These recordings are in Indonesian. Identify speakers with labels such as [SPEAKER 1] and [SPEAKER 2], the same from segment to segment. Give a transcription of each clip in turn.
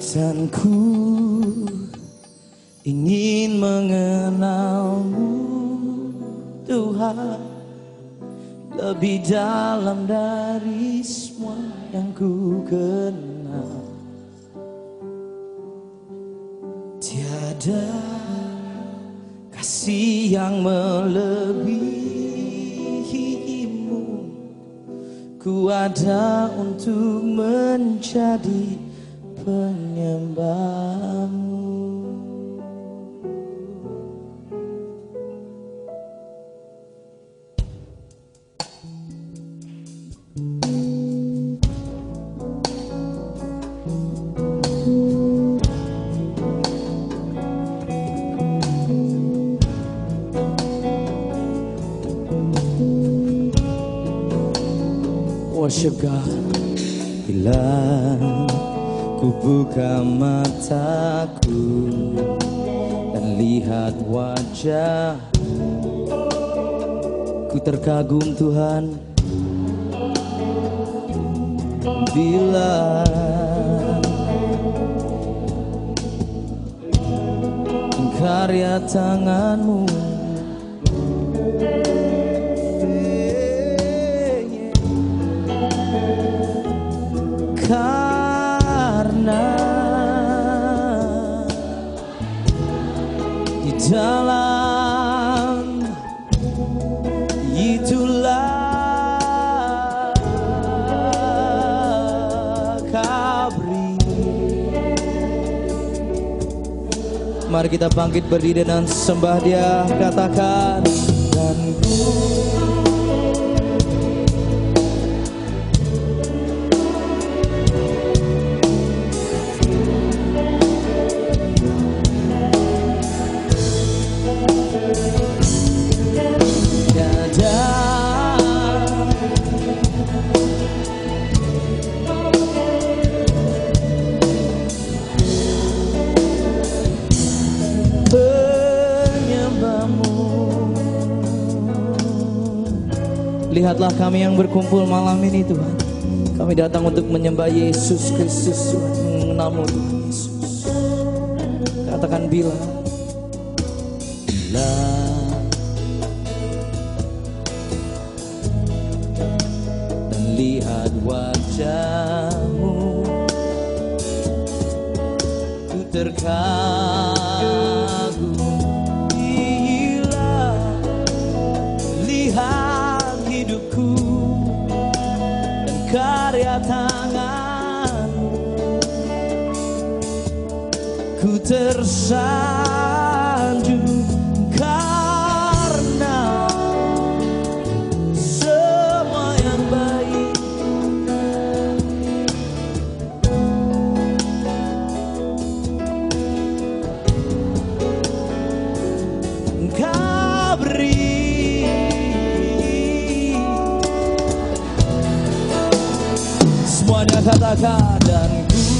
[SPEAKER 1] Dan ku ingin mengenalmu Tuhan. Lebih dalam dari semua yang ku kenal. Tiada kasih yang melebihimu. Ku ada untuk menjadi penyembahmu. Worship God. Bila ku buka mataku Dan lihat wajah Ku terkagum Tuhan. Bila Karya tanganmu di dalam itulah kabri. Mari kita bangkit berdiri dan sembah dia katakan dan ku Lihatlah kami yang berkumpul malam ini Tuhan. Kami datang untuk menyembah Yesus Kristus Mengenalmu Tuhan Yesus. Katakan bila. Bila Dan lihat wajahmu Ku terkagum karya tanganmu Ku tersanjung Semuanya katakan dan ku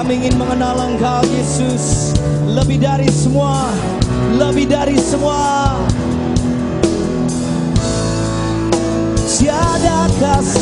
[SPEAKER 1] kami ingin mengenal Engkau Yesus. Lebih dari semua lebih dari semua. Tiada kasih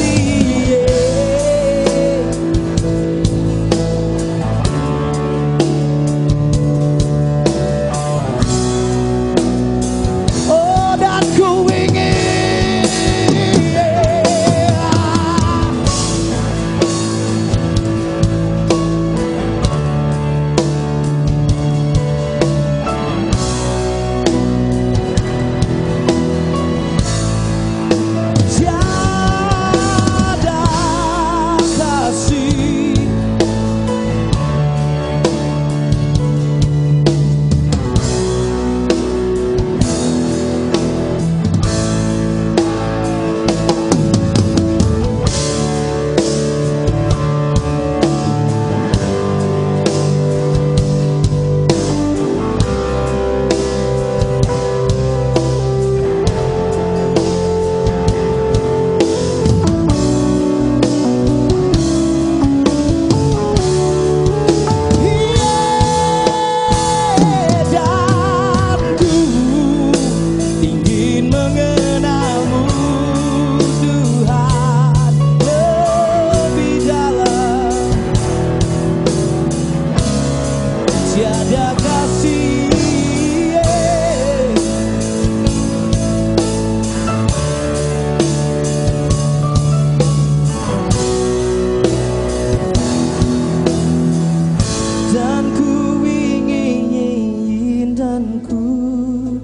[SPEAKER 1] tanganku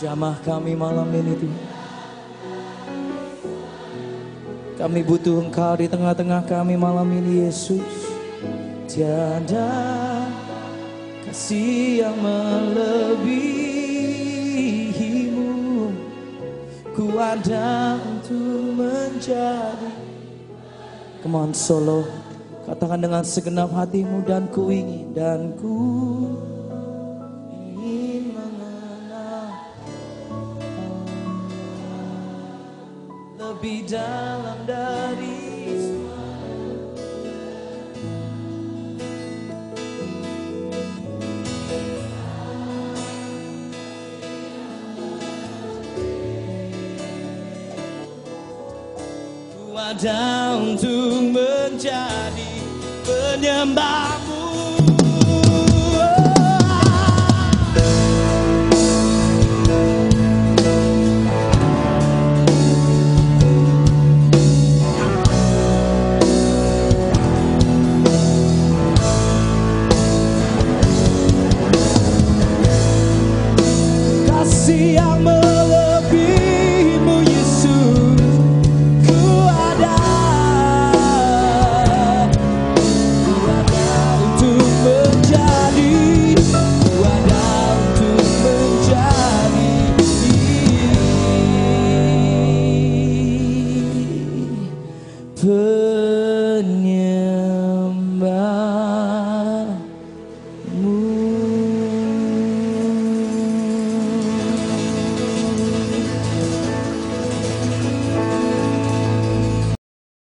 [SPEAKER 1] Jamah kami malam ini Tuhan. Kami butuh engkau di tengah-tengah kami malam ini Yesus. Tiada kasih yang melebihimu. Ku ada untuk menjadi. Come on solo. Katakan dengan segenap hatimu dan ku ingin dan ku ingin mengenal lebih dalam dari. Ku untuk menjadi penyembahmu. Kasih nhiều.